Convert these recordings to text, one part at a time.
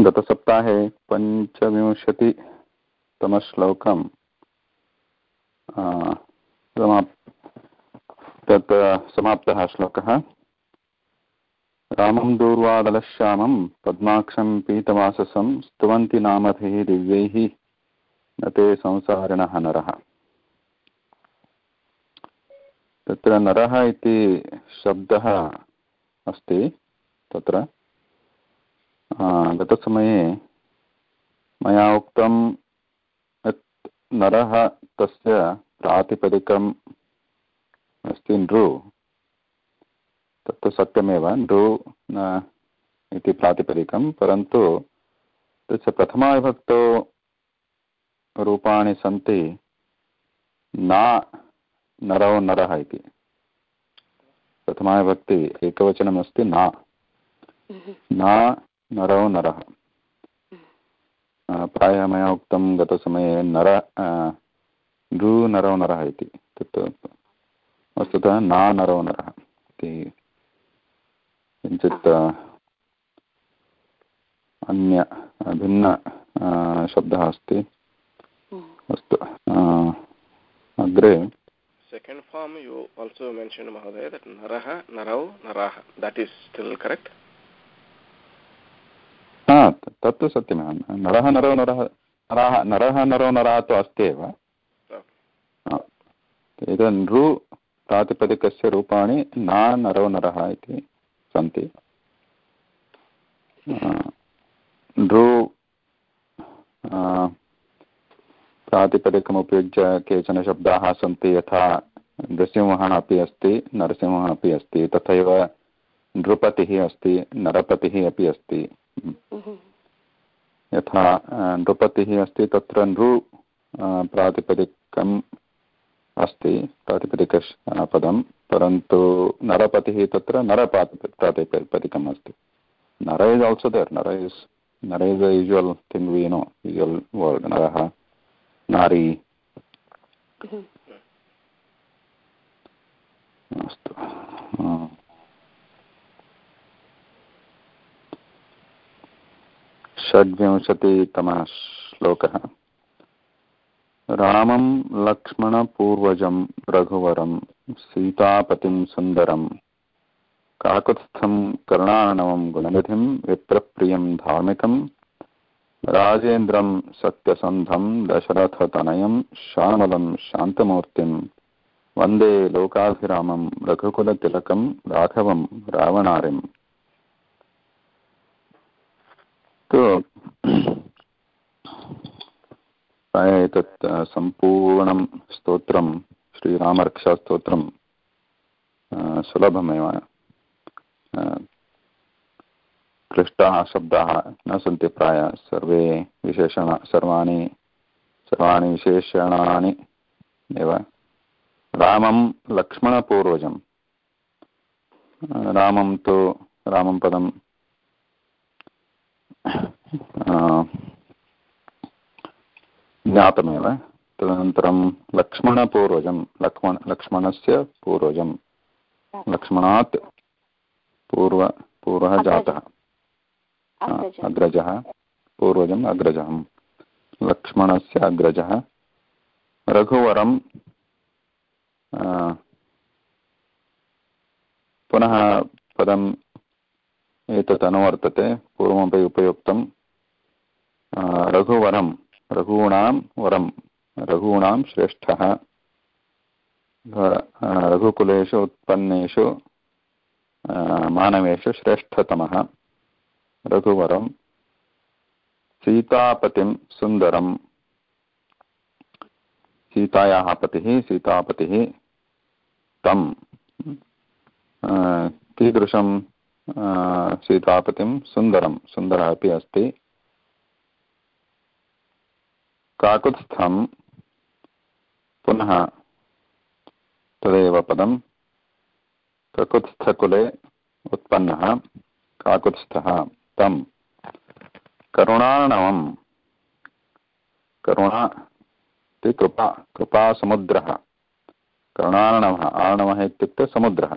गतसप्ताहे पञ्चविंशतितमश्लोकं समाप् तत् समाप्तः श्लोकः। रामं दूर्वादलश्यामं, पद्माक्षं पीतवाससं, स्तुवन्ति नामभिः दिव्यैः, न ते संसारिणः नरः। तत्र नरः इति शब्दः अस्ति, तत्र। गतसमये मया उक्तं यत् नरः तस्य प्रातिपदिकम् अस्ति नृ। तत्तु सत्यमेव नृ इति प्रातिपदिकं परन्तु तस्य प्रथमाविभक्तौ रूपाणि सन्ति न नरौ नरः इति। प्रथमाविभक्ति एकवचनमस्ति न। न नरो नरः। प्रायः मया उक्तं गतसमये नर नृनरौ नरः इति। तत्, वस्तुतः नानरौ नरः इति। किञ्चित् अन्य भिन्न शब्दः अस्ति। अस्तु अग्रे। Second form you also mention महोदय नरः, नरौ, नराः। देट् इस् स्टिल् करेक्ट् तत्तु सत्यमेव नरः नरो नरः नरः नरः नरो नरः तु अस्ति एव एतत् नृ प्रातिपदिकस्य रूपाणि न नरो नरः इति सन्ति। नृ प्रातिपदिकमुपयुज्य केचन शब्दाः सन्ति यथा नृसिंहः अपि अस्ति नरसिंहः अपि अस्ति तथैव नृपतिः अस्ति नरपतिः अपि अस्ति। यथा नृपतिः अस्ति तत्र नृ प्रातिपदिकम् अस्ति प्रातिपदिक पदं परन्तु नरपतिः तत्र नरपाति प्रातिपदिकम् अस्ति। Nara is also there nara is nara is a usual thing we know usual word नरः नारी। अस्तु। षड्विंशतितमः श्लोकः रामं लक्ष्मणपूर्वजं रघुवरं, सीतापतिं सुन्दरं, काकुत्स्थं करुणार्णवं गुणनिधिं, विप्रप्रियं धार्मिकं, राजेन्द्रं सत्यसन्धं, दशरथतनयं श्यामलं शान्तमूर्तिं, वंदे लोकाभिरामं, रघुकुलतिलकं, राघवं रावणारिम्। तु प्राय एतत् सम्पूर्णं स्तोत्रं, श्रीरामरक्षास्तोत्रं सुलभमेव क्लिष्टाः शब्दाः न सन्ति प्रायः, सर्वे विशेषण, सर्वाणि सर्वाणि विशेषणानि एव। रामं लक्ष्मणपूर्वजं रामं तु रामं पदं ज्ञातमेव। तदनन्तरं लक्ष्मणपूर्वजं लक्ष्मण लक्ष्मणस्य पूर्वजं। लक्ष्मणात् पूर्व पूर्वः जातः। अग्रजः। पूर्वजम् अग्रजः। लक्ष्मणस्य अग्रजः। रघुवरं पुनः पदम् एतत् अनुवर्तते पूर्वमपि उपयुक्तं रघुवरं, रघूणां वरं, रघूणां श्रेष्ठः। रघुकुलेषु उत्पन्नेषु मानवेषु श्रेष्ठतमः। रघुवरं, सीतापतिं सुन्दरं। सीतायाः पतिः, सीतापतिः, तं। कीदृशं सीतापतिं सुन्दरं, सुन्दरः अपि अस्ति। काकुत्स्थं पुनः तदेव पदं। ककुत्स्थकुले उत्पन्नः काकुत्स्थः तं। करुणार्णवं। करुणा इति कृपा कृपासमुद्रः करुणार्णवः, आर्णवः इत्युक्ते समुद्रः।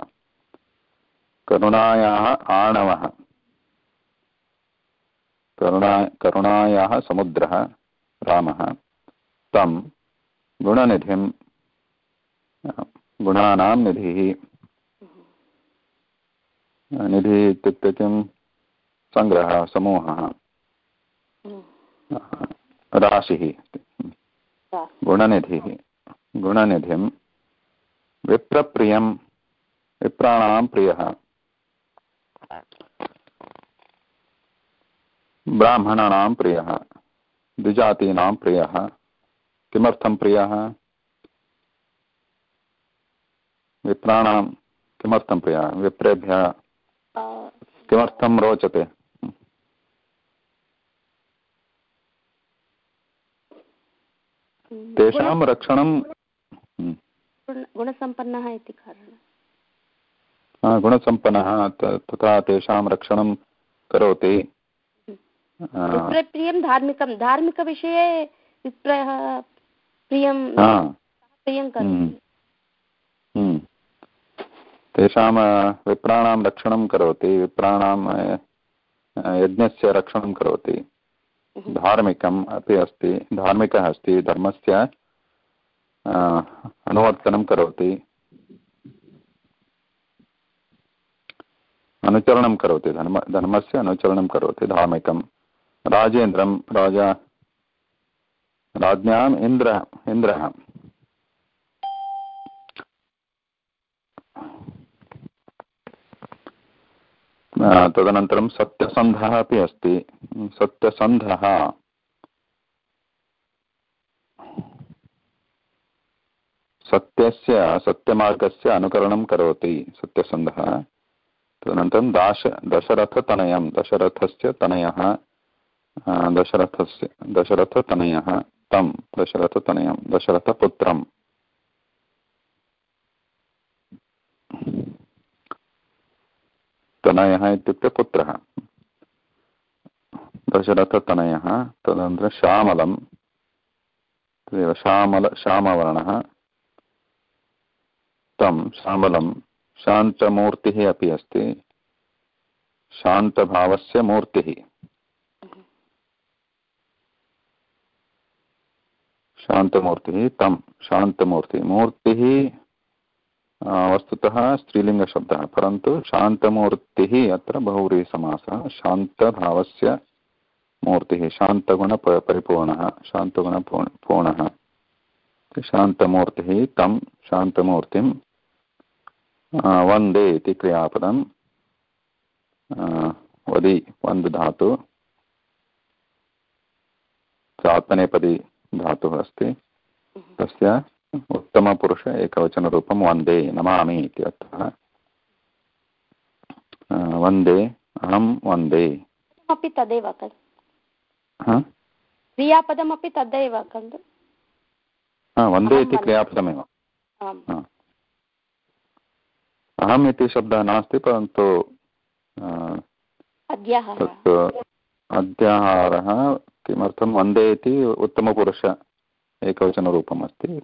करुणायाः आर्णवः करुणा, करुणायाः समुद्रः, रामः। तं गुणनिधिं, गुणानां निधिः। निधिः इत्युक्ते किं? सङ्ग्रहः, समूहः। राशिः। गुणनिधिः। गुणनिधिं विप्रप्रियं, विप्राणां प्रियः। ब्राह्मणानां प्रियः द्विजातीनां प्रियः किमर्थं प्रियः? विप्राणां किमर्थं प्रियः? विप्रेभ्यः किमर्थं रोचते? तेषां रक्षणं गुणसम्पन्नः इति कारणं गुणसम्पन्नः तथा तेषां रक्षणं करोति। प्रियं धार्मिकं धार्मिकविषये विप्रयः प्रियं प्रियं करोति तेषां विप्राणां रक्षणं करोति विप्राणां यज्ञस्य रक्षणं करोति। धार्मिकम् अपि अस्ति धार्मिकः अस्ति धर्मस्य अनुवर्तनं करोति। अनुचरणं करोति धर्म धर्मस्य अनुचरणं करोति धार्मिकं राजेन्द्रं, राजा राज्ञाम् इन्द्रः इन्द्रः। तदनन्तरं सत्यसन्धः अपि अस्ति। सत्यसन्धः। सत्यस्य, सत्यमार्गस्य अनुकरणं करोति सत्यसन्धः। तदनन्तरं दाश, दशरथतनयं, दशरथस्य तनयः। दशरथस्य दशरथतनयः तं दशरथतनयं, दशरथपुत्रम्। तनयः इत्युक्ते पुत्रः। दशरथतनयः, तदनन्तरं श्यामलं तदेव श्यामल, श्यामवर्णः। तं श्यामलं शान्तमूर्तिः अपि अस्ति। शान्तभावस्य मूर्तिः। शान्तमूर्तिः, तं शान्तमूर्तिः। मूर्तिः वस्तुतः स्त्रीलिङ्गशब्दः, परन्तु शान्तमूर्तिः अत्र बहुव्रीहिसमासः शान्तभावस्य मूर्तिः शान्तगुण परिपूर्णः शान्तगुणपूर्णः। शान्तमूर्तिः, तं शान्तमूर्तिं वंदे इति क्रियापदं वदि वन्द् धातु आत्मनेपदी धातुः अस्ति तस्य उत्तमपुरुष एकवचनरूपं वंदे नमामि इति अर्थः। वंदे अहं वंदे। अपि तदेव खलु। क्रियापदमपि तदेव खलु। वंदे इति क्रियापदमेव। अहम् इति शब्दः नास्ति परन्तु तत् अध्याहारः किमर्थं वंदे इति उत्तमपुरुष एकवचनरूपम् अस्ति।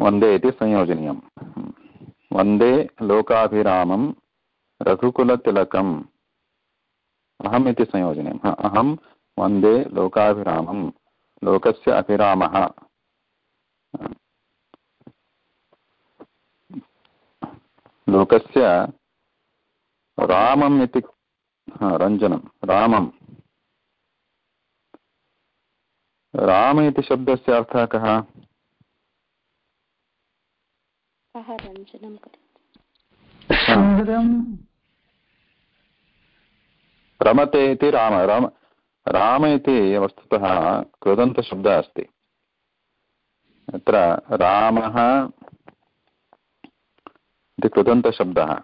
वंदे इति संयोजनीयं वंदे लोकाभिरामं रघुकुलतिलकम्। अहम् इति संयोजनीयम्। अहं वंदे लोकाभिरामं, लोकस्य अभिरामः। लोकस्य रामम् इति रञ्जनं रामं राम इति शब्दस्य अर्थः कः? रमते इति राम राम राम इति वस्तुतः कृदन्तशब्दः अस्ति। अत्र रामः इति कृदन्तशब्दः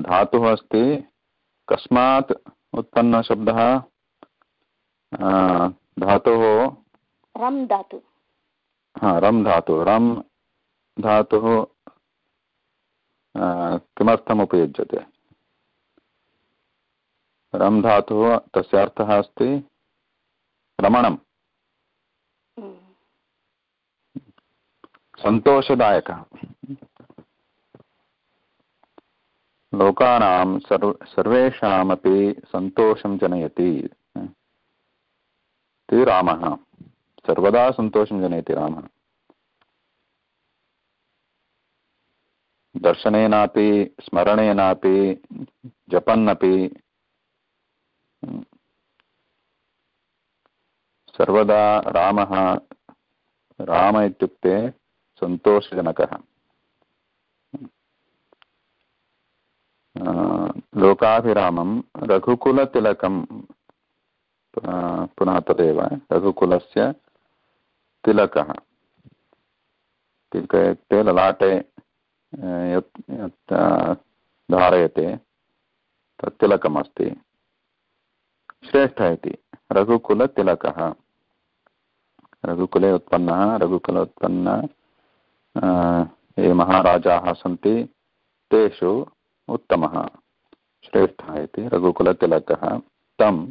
धातुः अस्ति कस्मात् उत्पन्नशब्दः। धातुः रम् धातु। हा, रम् धातु। रम् धातुः किमर्थम् उपयुज्यते? रम् धातुः, तस्य अर्थः अस्ति रमणं सन्तोषदायकः। लोकानां सर्व, सर्वेषामपि सन्तोषं जनयति। रामः। सर्वदा सन्तोषं जनयति रामः। दर्शनेनापि, स्मरणेनापि, जपन्नपि सर्वदा रामः, राम इत्युक्ते सन्तोषजनकः। लोकाभिरामं रघुकुलतिलकं पुनः तदेव, रघुकुलस्य तिलकः। तिलक इत्युक्ते ललाटे यत् यत् धारयते, तत् तिलकमस्ति। श्रेष्ठः इति। रघुकुलतिलकः। रघुकुले उत्पन्नः, रघुकुल उत्पन्न ये महाराजाः सन्ति, तेषु उत्तमः। श्रेष्ठः इति। रघुकुलतिलकः। तं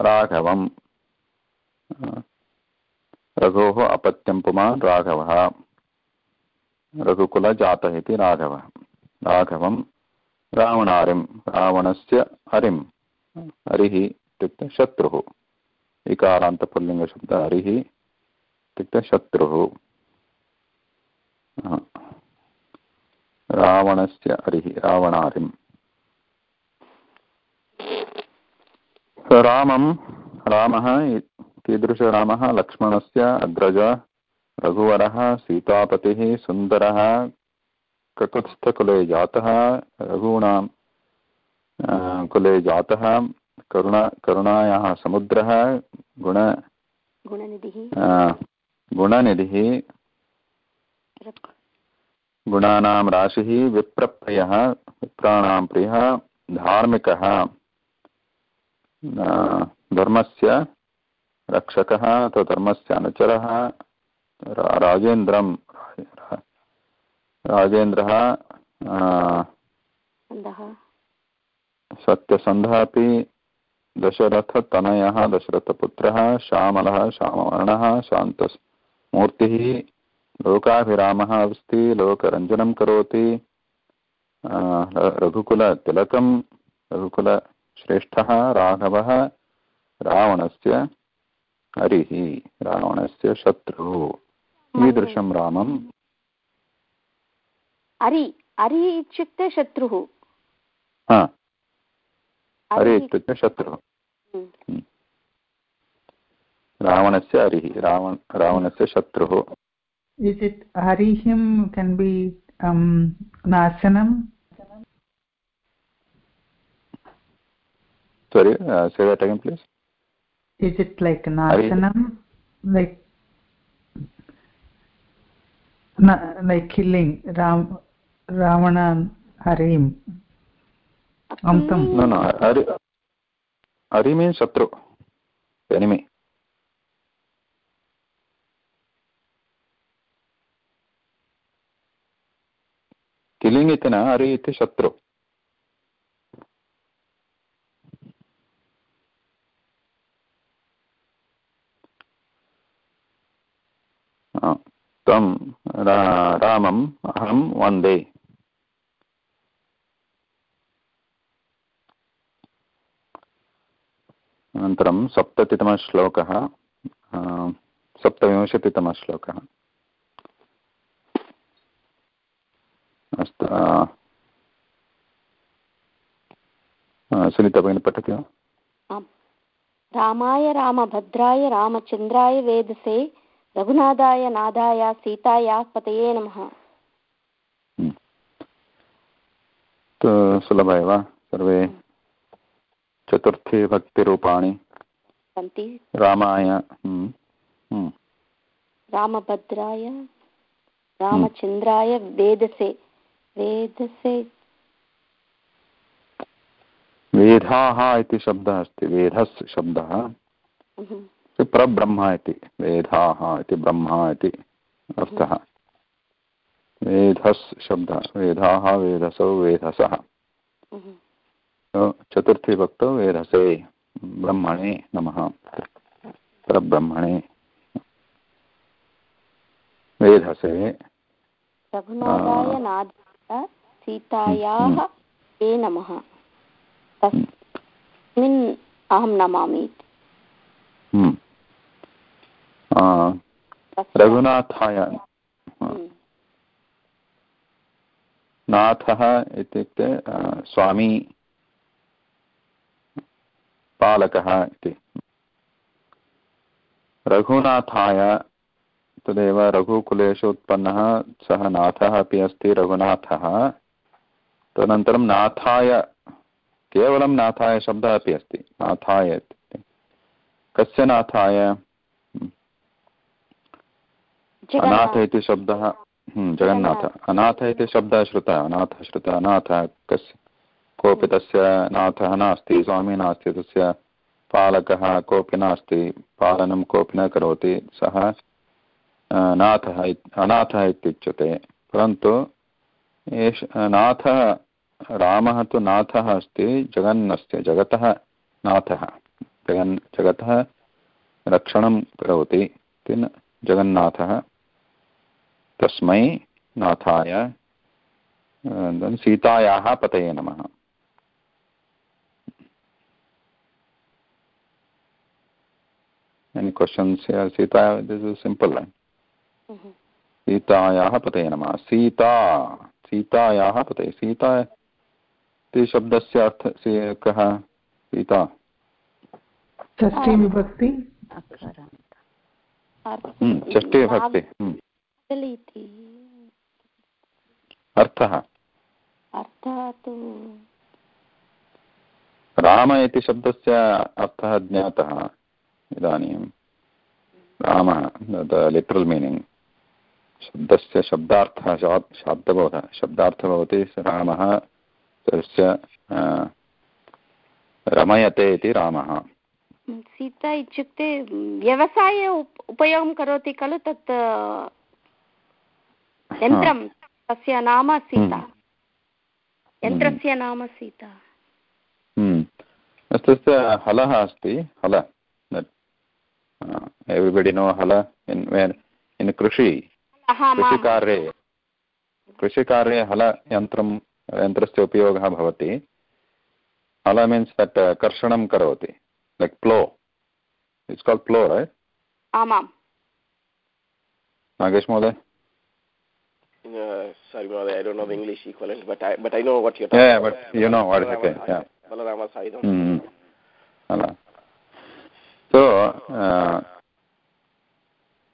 राघवं रघोः अपत्यं पुमान् राघवः। रघुकुलजातः इति राघवः। राघवं रावणारिं, रावणस्य हरिं। हरिः इत्युक्ते शत्रुः। इकारान्तपुल्लिङ्गशब्दः हरिः इत्युक्ते शत्रुः। रावणस्य हरिः रावणारिम् रामं, रामः कीदृशरामः लक्ष्मणस्य अग्रज रघुवरः सीतापतिः सुन्दरः ककुत्स्थकुले जातः रघूणां कुले जातः करुणा करुणायाः समुद्रः गुण गुणनिधिः। गुणानां राशिः विप्रप्रियः विप्राणां प्रियः धार्मिकः धर्मस्य रक्षकः अथवा धर्मस्य अनुचरः राजेन्द्रं राजेन्द्रः सत्यसन्धः अपि दशरथतनयः दशरथपुत्रः श्यामलः श्यामवर्णः शान्तमूर्तिः लोकाभिरामः अस्ति लोकरञ्जनं करोति रघुकुलतिलकं रघुकुलश्रेष्ठः राघवः रावणस्य हरिः रावणस्य शत्रुः। ईदृशं रामम्। अरि अरि इत्युक्ते शत्रुः। हा। हरि इत्युक्ते शत्रुः। रावणस्य हरिः रावण रावणस्य शत्रुः। Is it Harihim can be um, Nasanam? Sorry, uh, say that again, please. Is it like Nasanam? Like na, like killing Ram Ravana Harim? Amtam. No, no. Hari, Hari means Shatru, enemy. किलिङ् इति न हरि इति शत्रु तं रामम् अहं वंदे। अनन्तरं सप्ततितमः श्लोकः सप्तविंशतितमः श्लोकः अस्तु सुनीता भगिनी पठति। वा रामाय रामभद्राय रामचन्द्राय वेदसे रघुनाथाय नादाय सीताया पतये नमः। सुलभ एव सर्वे चतुर्थी भक्तिरूपाणि। सन्ति। रामाय रामभद्राय रामचन्द्राय वेदसे वेदसे। वेदाः इति शब्दः अस्ति वेधस् शब्दः। प्रब्रह्म इति वेदाः इति ब्रह्म इति अर्थः। वेधस् शब्दः वेदाः वेधसौ वेधसः। चतुर्थी भक्तौ वेधसे ब्रह्मणे नमः। परब्रह्मणे। वेधसे। सीतायाः ते नमः। तस्मिन् अहं नमामि इति। रघुनाथाय हम्म, नाथः इत्युक्ते स्वामी पालकः इति। रघुनाथाय तदेव रघुकुलेषु उत्पन्नः सः नाथः अपि अस्ति रघुनाथः। तदनन्तरं नाथाय केवलं नाथाय शब्दः अपि अस्ति। नाथाय इत्युक्ते। कस्य नाथाय? अनाथ इति शब्दः हम्म, जगन्नाथ। अनाथ इति शब्दः श्रुतः अनाथ श्रुतः अनाथः कस्य कोऽपि तस्य नाथः नास्ति स्वामी नास्ति तस्य पालकः कोऽपि नास्ति पालनं कोऽपि न करोति सः नाथः अनाथः इत्युच्यते। परन्तु एष नाथः रामः तु नाथः अस्ति जगन्नस्य जगतः नाथः। जगन् जगतः रक्षणं करोति इति न- जगन्नाथः तस्मै नाथाय सीतायाः पतये नमः। Any questions here? Sita, this is simple. Mhm. सीतायाः पतये नमः। सीता सीतायाः पतये। सीता इति शब्दस्य अर्थ सी- कः? सीता। षष्ठी विभक्ति। हम्म, षष्ठी विभक्ति। इति अर्थः। अर्थः तु राम इति शब्दस्य अर्थः ज्ञातः। इदानीं रामः द लिटरल् मीनिङ्ग्। शब्दस्य शब्दार्थः शाब्दबोधः शब्दार्थः भवति रामः तस्य रमयते इति रामः। सीता इत्युक्ते व्यवसाये उपयोगं करोति खलु तत् यन्त्रं तस्य नाम सीता। हम्म। यन्त्रस्य नाम सीता। हम्म। तस्य हलः अस्ति हल। Everybody know hal in in कृषि। कृषिकार्ये। कृषिकार्ये हलयन्त्रं यन्त्रस्य उपयोगः भवति। हल मीन्स् दट् कर्षणं करोति। Like plough it's called plough right आमाम्। नागेश महोदय? Uh, sorry, I don't know the English equivalent, but I but I know what you're talking. Yeah, talking but you know what it is, yeah. Balarama Saidam. Mm. Hala. So, uh,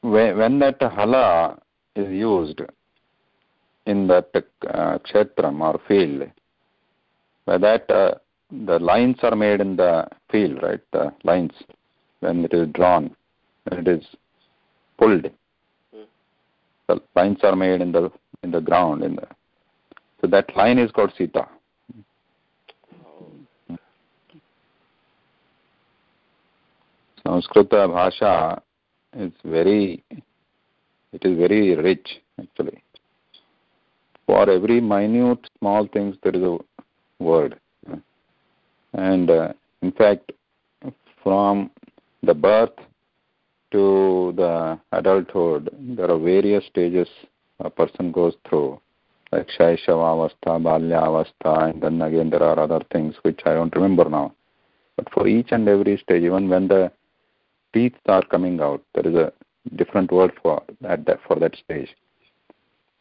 when, when that hala is used in that uh, kshetram or field, by that uh, the lines are made in the field, right? The lines, when it is drawn, when it is pulled. Lines are made in the in the ground. In the so that line is called sita. Sanskrita bhasha is very, it is very rich actually. For every minute small things there is a word. And uh, in fact, from the birth to the adulthood, there are various stages a person goes through, like Shaishavavastha, Balyavastha, and then again there are other things which I don't remember now. But for each and every stage, even when the teeth are coming out, there is a different word for that, for that stage.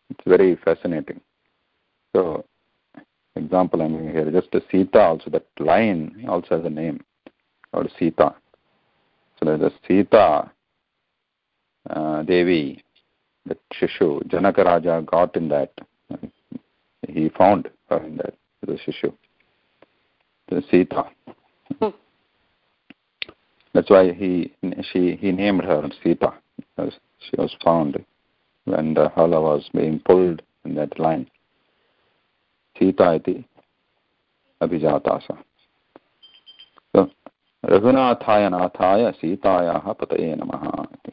It's very fascinating. So, example I'm giving here, just a Sita also, that line also has a name called Sita. So there's a Sita uh, Devi, that Shishu, Janaka Raja got in that. He found her in that, the Shishu. The Sita. Hmm. That's why he she he named her Sita because she was found when the hala was being pulled in that line. Sita iti abhijata sa. So रघुनाथाय नाथाय सीतायाः पतये नमः इति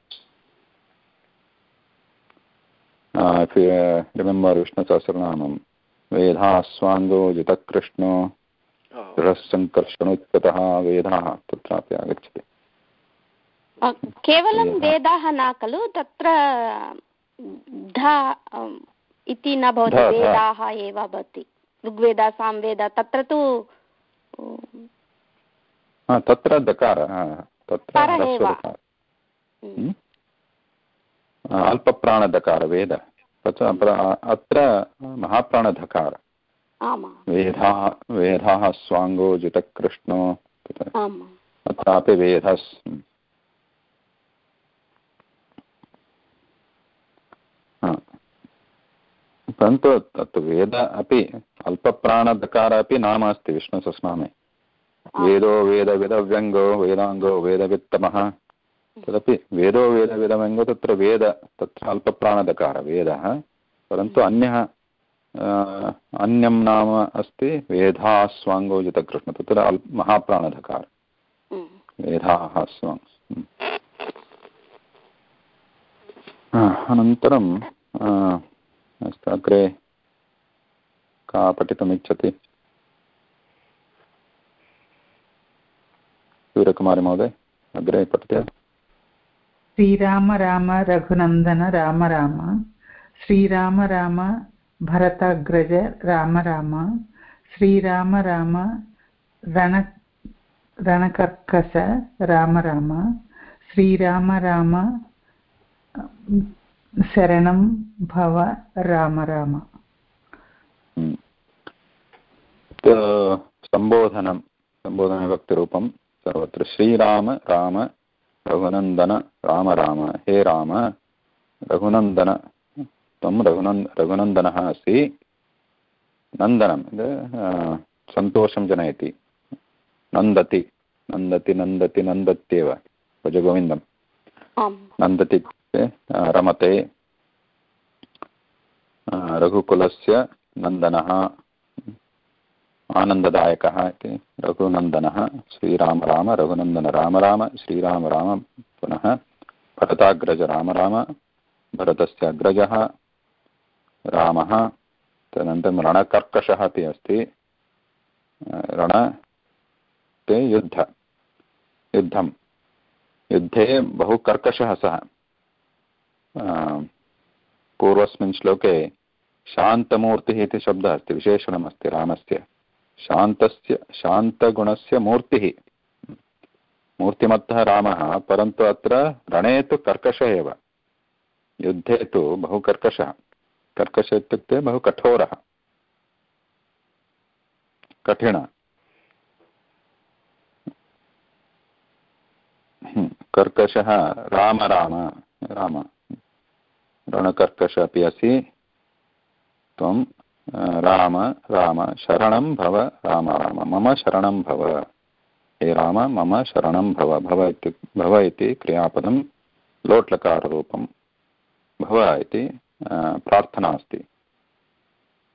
वेधस् if you uh, remember Vishnu Sahasranamam, वेधास्वाङ्गो जितकृष्णो दृढसङ्कर्षणोच्युतः वेदाः तत्रापि आगच्छति। केवलं वेदाः। न खलु तत्र ध इति न भवति वेदाः एव भवति। ऋग्वेद सामवेद तत्र तु तत्र दकार तत्र अल्पप्राणदकार वेद। अत्र महाप्राणधकार। वेदाः वेदाः स्वाङ्गो जितकृष्णो अत्रापि वेदस् परन्तु तत् वेद अपि अल्पप्राणदकार अपि नाम अस्ति विष्णुसस्नामे वेदो वेदविदव्यङ्गो वेदाङ्गो वेदवित्तमः। तदपि वेदो वेदविदव्यङ्गो तत्र वेद तत्र अल्पप्राणदकार वेदः। परन्तु अन्यः अन्यं नाम अस्ति वेधाः स्वाङ्गोजितकृष्ण तत्र अल् महाप्राणधकार वेधाः स्वाङ् अनन्तरं अस्तु अग्रे का पठितुमिच्छति? सूर्यकुमारी महोदय अग्रे पठति। श्रीराम राम रघुनन्दन राम राम, श्रीराम राम भरताग्रज राम राम, श्रीराम राम रण, रणकर्कश राम राम, श्रीराम राम शरणं भव राम राम। सम्बोधनं सम्बोधनविभक्तिरूपं सर्वत्र श्रीराम राम रघुनन्दन राम राम हे राम। रघुनन्दन त्वं रघुनन् रघुनन्दनः अस्ति नन्दनं सन्तोषं जनयति। नन्दति नन्दति नन्दति नन्दत्येव। भजगोविन्दं नन्दति रमते। रघुकुलस्य नन्दनः। आनन्ददायकः इति रघुनन्दनः। श्रीराम राम, रघुनन्दन राम राम, श्रीराम राम पुनः भरताग्रज राम राम, भरतस्य अग्रजः रामः। तदनन्तरं रणकर्कशः अपि अस्ति। रण ते युद्ध, युद्धं। युद्धे बहु कर्कशः सः। पूर्वस्मिन् श्लोके शान्तमूर्तिः इति शब्दः अस्ति, विशेषणमस्ति रामस्य। शान्तस्य शान्तगुणस्य मूर्तिः। मूर्तिमत्तः रामः परन्तु अत्र रणे तु कर्कशः एव। युद्धे तु बहु कर्कशः। कर्कश इत्युक्ते बहु कठोरः। कठिण। हम्म, कर्कशः राम राम राम। रणकर्कश अपि असि। त्वं राम राम शरणं भव राम राम मम शरणं भव हे राम मम शरणं भव भव इति भव इति क्रियापदं लोट्लकाररूपं भव इति प्रार्थना अस्ति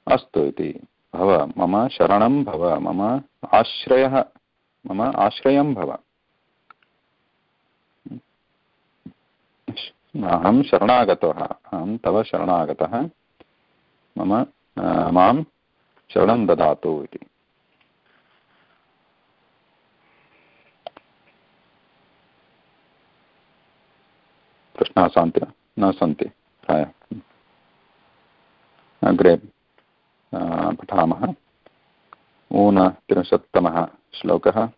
अस्तु इति भव मम शरणं भव मम आश्रयः मम आश्रयं भव अहं शरणागतः अहं तव शरणागतः मम माँ शरणं ददातु इति। प्रश्नाः सन्ति न सन्ति प्रायः अग्रे पठामः। ऊनत्रिंशत्तमः श्लोकः।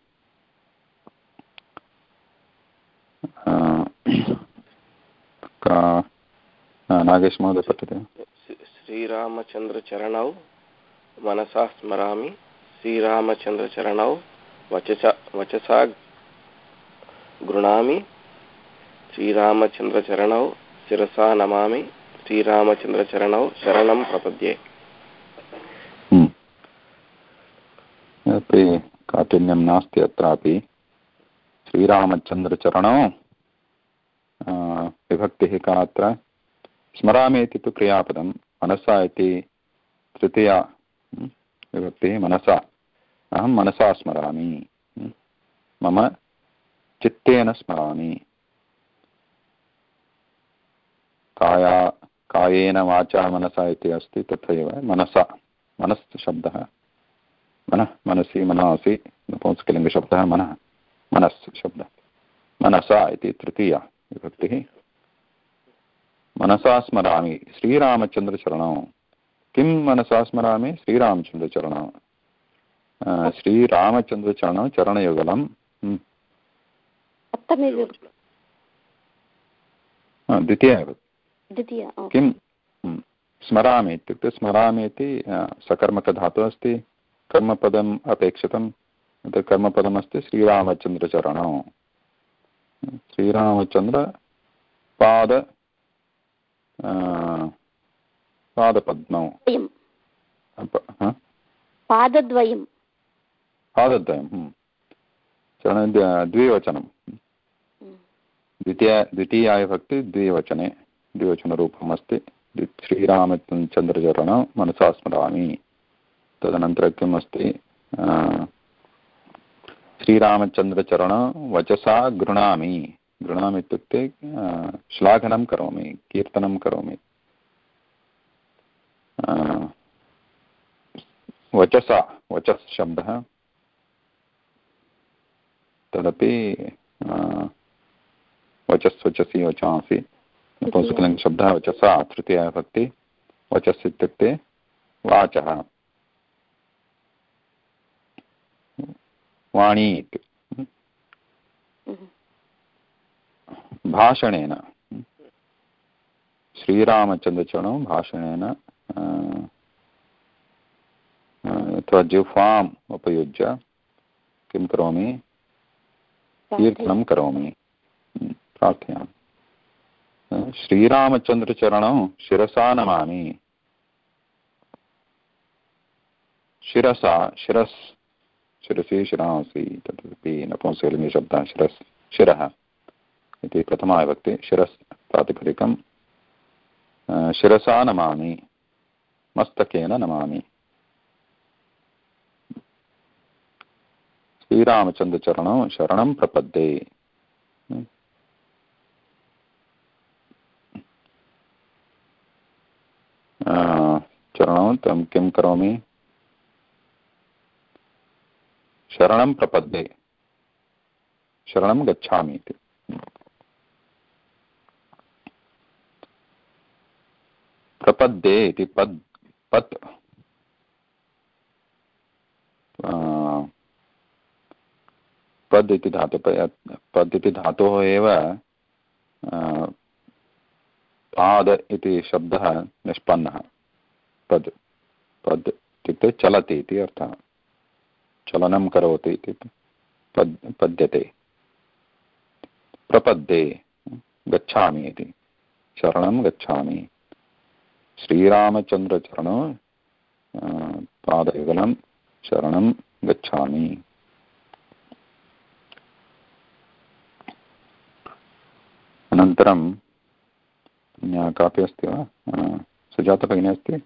नागेश महोदय पठति श्रीरामचन्द्रचरणौ मनसा स्मरामि। श्रीरामचन्द्रचरणौ वचसा वचसा गृह्णामि श्रीरामचन्द्रचरणौ शिरसा नमामि। श्रीरामचन्द्रचरणौ शरणं प्रपद्ये। हम्म। काठिन्यं नास्ति अत्रापि। श्रीरामचन्द्रचरणौ विभक्तिः का अत्र? स्मरामि इति तु क्रियापदं मनसा इति तृतीया हम्म, विभक्तिः मनसा। अहं मनसा स्मरामि हम्म। मम चित्तेन स्मरामि। काया कायेन वाचा मनसा इति अस्ति तथैव मनसा मनस् शब्दः मनः मनसि मनसि नपुंसकलिङ्गशब्दः मनः मनस् शब्दः मनसा इति तृतीया विभक्तिः मनसा स्मरामि श्रीरामचन्द्रचरणौ किं मनसा स्मरामि श्रीरामचन्द्रचरणौ श्रीरामचन्द्रचरणौ चरणयुगलं हम्म। द्वितीया द्वितीया किं हम्म। स्मरामि इत्युक्ते स्मरामि इति सकर्मकधातुः अस्ति कर्मपदम् अपेक्षितं तत् कर्मपदमस्ति श्रीरामचन्द्रचरणौ श्रीरामचन्द्र पाद पादपद्मौ पादद्वयं पादद्वयं हम्म। चरण द्विवचनं हम्म। द्वितीया द्वितीयाविभक्ति द्विवचने द्विवचनरूपम् अस्ति श्रीरामचन्द्रचरणं मनसा स्मरामि तदनन्तरं किम् अस्ति श्रीरामचन्द्रचरण वचसा गृह्णामि गृह्णामि इत्युक्ते श्लाघनं करोमि, कीर्तनं करोमि। वचसा वचस् शब्दः तदपि वचस्, वचसि, वचांसि। नपुंसकलिङ्गशब्दः, वचसा, तृतीया भक्ति वचस् इत्युक्ते, वाचः। वाणी इति। भाषणेन। श्रीरामचन्द्रचरणौ भाषणेन अथवा जिह्वाम् उपयुज्य किं करोमि? कीर्तनं करोमि। प्रार्थयामि। श्रीरामचन्द्रचरणौ शिरसा नमामि। शिरसा, शिरस्, शिरसि, शिरांसि, तदपि नपुंसकलिङ्गशब्दः, शिरस्, शिरः। इति प्रथमा विभक्ति शिरस् प्रातिपदिकं शिरसा नमामि, मस्तकेन नमामि। श्रीरामचन्द्रचरणौ, शरणं प्रपद्ये। चरणौ तं किं करोमि? शरणं प्रपद्ये। शरणं गच्छामि इति। प्रपद्ये इति पद्, पत् पद् इति धातु पद् इति धातोः एव पाद इति शब्दः निष्पन्नः। पद् पद् इत्युक्ते चलति इति अर्थः। चलनं करोति इति पद्, पद्यते। प्रपद्ये, गच्छामि इति। शरणं गच्छामि। श्रीरामचन्द्रचरणो पादयुगलं शरणं गच्छामि। अनन्तरं कापि अस्ति वा? सुजातभगिनी अस्ति?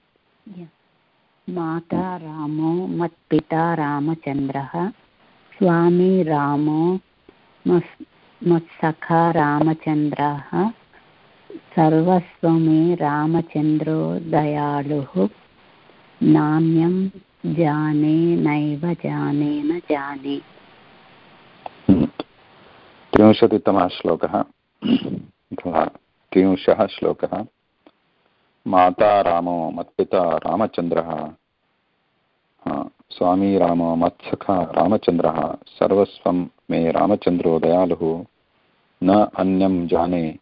माता रामो, मत्पिता रामचन्द्रः, स्वामी रामो मत्सखा रामचन्द्रः सर्वस्वमे रामचन्द्रो दयालुः नान्यं जाने नैव जाने न जाने। त्रिंशतितमः श्लोकः। त्रिंशः श्लोकः। माता रामो मत्पिता रामचन्द्रः। स्वामी रामो मत्सखा रामचन्द्रः। सर्वस्वं मे रामचन्द्रो दयालुः। न अन्यं जाने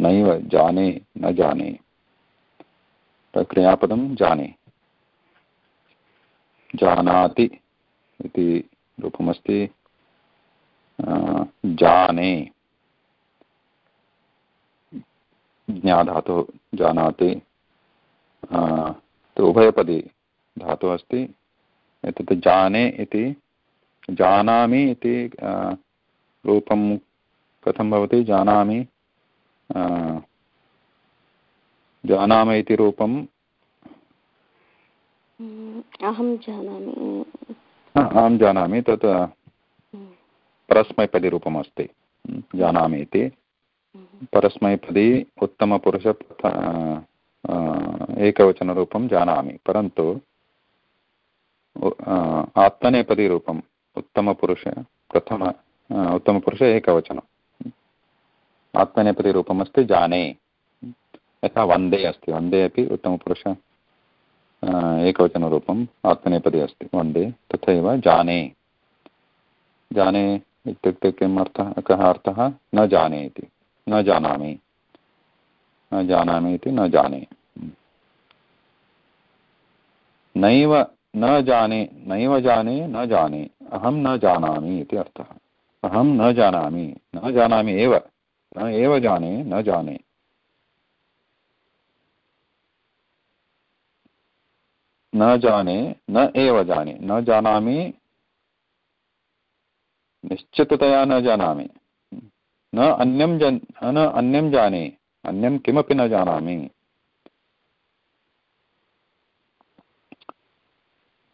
नैव जाने न जाने। क्रियापदं जाने। जानाति इति रूपमस्ति जाने। ज्ञाधातुः जानाति तु उभयपदी धातुः अस्ति। एतत् जाने इति, जानामि इति रूपं कथं भवति? जानामि जानामि इति रूपं अहं जानामि। अहं जानामि तत् परस्मैपदीरूपम् अस्ति जानामि इति। परस्मैपदी उत्तमपुरुष एकवचनरूपं जानामि। परन्तु आत्मनेपदीरूपम् उत्तमपुरुष प्रथम उत्तमपुरुष एकवचनम् आत्मनेपदीरूपम् अस्ति जाने। यथा वंदे अस्ति। वंदे अपि उत्तमपुरुष एकवचनरूपम् आत्मनेपदी अस्ति। वंदे, तथैव जाने। जाने इत्युक्ते किम् अर्थः? कः अर्थः? न जाने इति। न जानामि। न जानामि इति न जाने। नैव न जाने, नैव जाने, न जाने। अहं न जानामि इति अर्थः। अहं न जानामि। न जानामि एव। एव जाने, न जाने। न जाने, न एव जाने। न जानामि, निश्चिततया न जानामि। न अन्यं जन् अन्यं जाने, अन्यं किमपि न जानामि।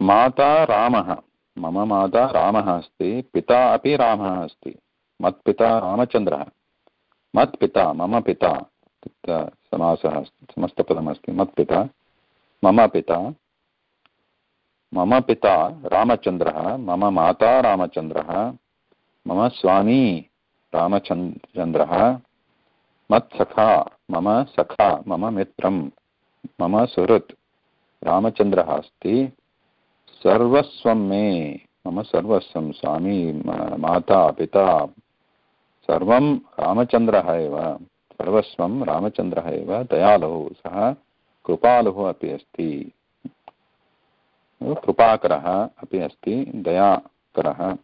माता रामः। मम माता रामः अस्ति, पिता अपि रामः अस्ति। मत्पिता रामचन्द्रः। मत्पिता, मम पिता, तत्र समासः अस्ति, समस्तपदमस्ति। मत्पिता, मम पिता मम पिता रामचन्द्रः, मम माता रामचन्द्रः, मम स्वामी रामचन्द्रः मत्सखा मम सखा, मम मित्रं मम सुहृत् रामचन्द्रः अस्ति। सर्वस्वं मे, मम सर्वस्वं स्वामी माता, पिता सर्वं रामचन्द्रः एव, सर्वस्वं रामचन्द्रः एव, दयालुः, सः कृपालुः अपि अस्ति। कृपाकरः अपि अस्ति, दयाकरः।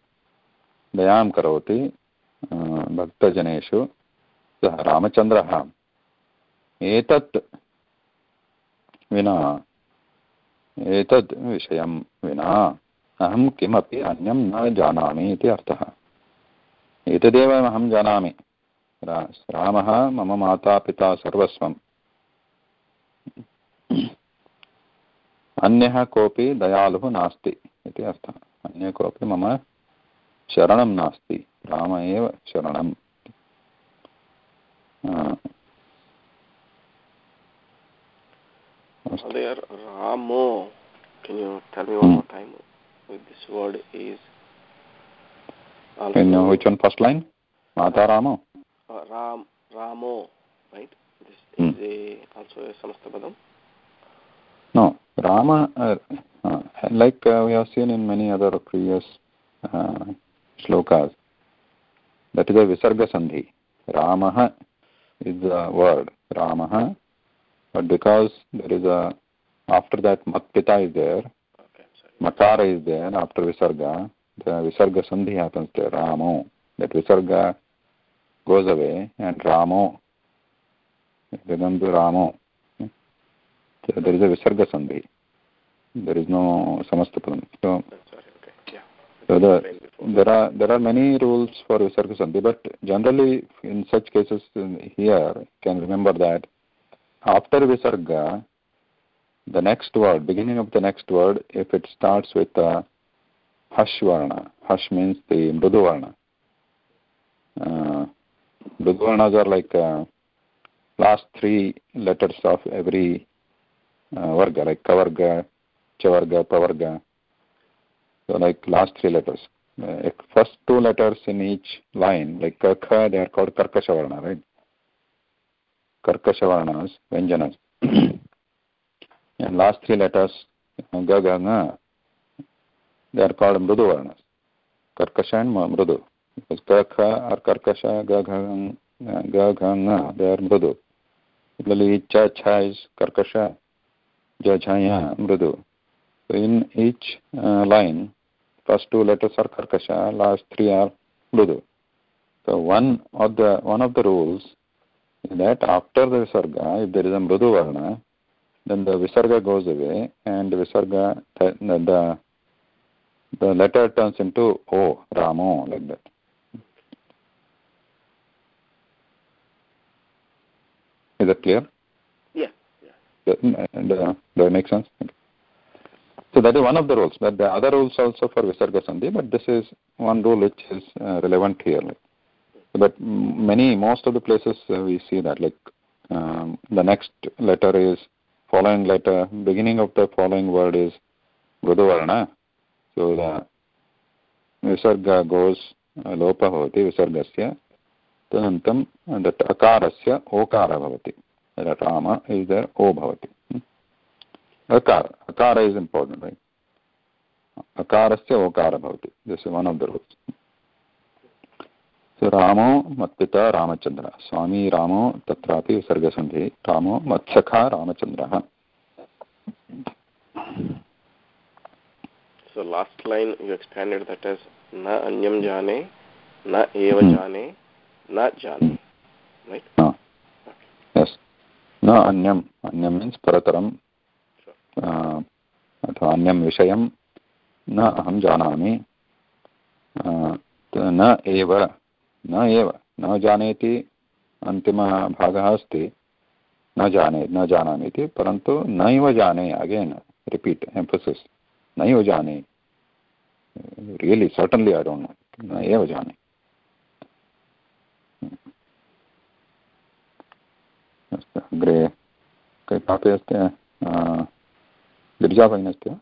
दयां करोति भक्तजनेषु, सः रामचन्द्रः एतत् विना, एतद् विषयं विना अहं किमपि अन्यं न जानामि इति अर्थः। एतदेव अहं जानामि। रामः मम माता पिता सर्वस्वम्। अन्यः कोऽपि दयालुः नास्ति इति अर्थः। अन्यः कोऽपि मम शरणं नास्ति। राम एव शरणम्। is? Also, In uh, which one first line? Mata Ramo. Uh, Ram Ramo, right? This hmm. is a, also a Samastapadam. No, Rama. Uh, uh, like uh, we have seen in many other previous uh, shlokas, that is a Visarga Sandhi. Ramah is the word Ramah, but because there is a after that Matpita is there, okay, Makara is there after Visarga, Visarga Sandhi happens there, Ramo. That Visarga goes away and Ramo becomes Ramo. So there is a Visarga Sandhi. There is no Samastapadam. So so the, there are there are many rules for visarga sandhi, but generally in such cases here you can remember that after visarga, the next word, beginning of the next word, if it starts with a हश्वर्ण हश् means the मृदुवर्ण मृदुवर्णस् are like last three letters of every वर्ग like कवर्ग चवर्ग पवर्ग like last three letters first two letters in each line like कख they are called कर्कशवर्ण right कर्कशवर्णस् व्यञ्जनस् लास्ट् त्री लेटर्स् ग ग they are called mrudu varnas. Karkasha and mrudu. Because ka, kha are karkasha, ga, ga, ga, ga, nga, they are mrudu. Similarly, cha, cha is karkasha, ja, cha, ya, mrudu. So in each uh, line, first two letters are karkasha, last three are mrudu. So one of the one of the rules is that after the visarga, if there is a mrudu varna, then the visarga goes away and the visarga the, the the letter turns into o ramo like that. Is that clear? Yeah. yeah. Does, does that make sense? So So that is one of the rules. But the other rules also for Visarga Sandhi, but this is one rule which is uh, relevant here. But many, most of the places uh, we see that like um, the next letter is following letter, beginning of the following word is Mruduvarna. So goes uh, lopa bhavati Visargasya. तदनन्तरं that अकारस्य ओकारः भवति। Ram is दर् ओ भवति। अकार अकार is important right अकारस्य ओकारः भवति। This one of the rules रामो मत्पिता रामचन्द्रः। स्वामी रामो तत्रापि विसर्गसन्धिः। रामो मत्सखा रामचन्द्रः। So last line you expanded that as na anyam jane na eva jane na jane right? No. yes. न अन्यम् अन्यं मीन्स् परतरं अथवा अन्यं विषयं न अहं जानामि न एव न एव न जानेति अन्तिमभागः अस्ति न जाने न जानामि इति परन्तु नैव जाने अगेन् रिपीट् एम्फसिस् नैव जाने really certainly I don't know न एव अग्रे कापि अस्ति गिरिजा भगिनी अस्ति वा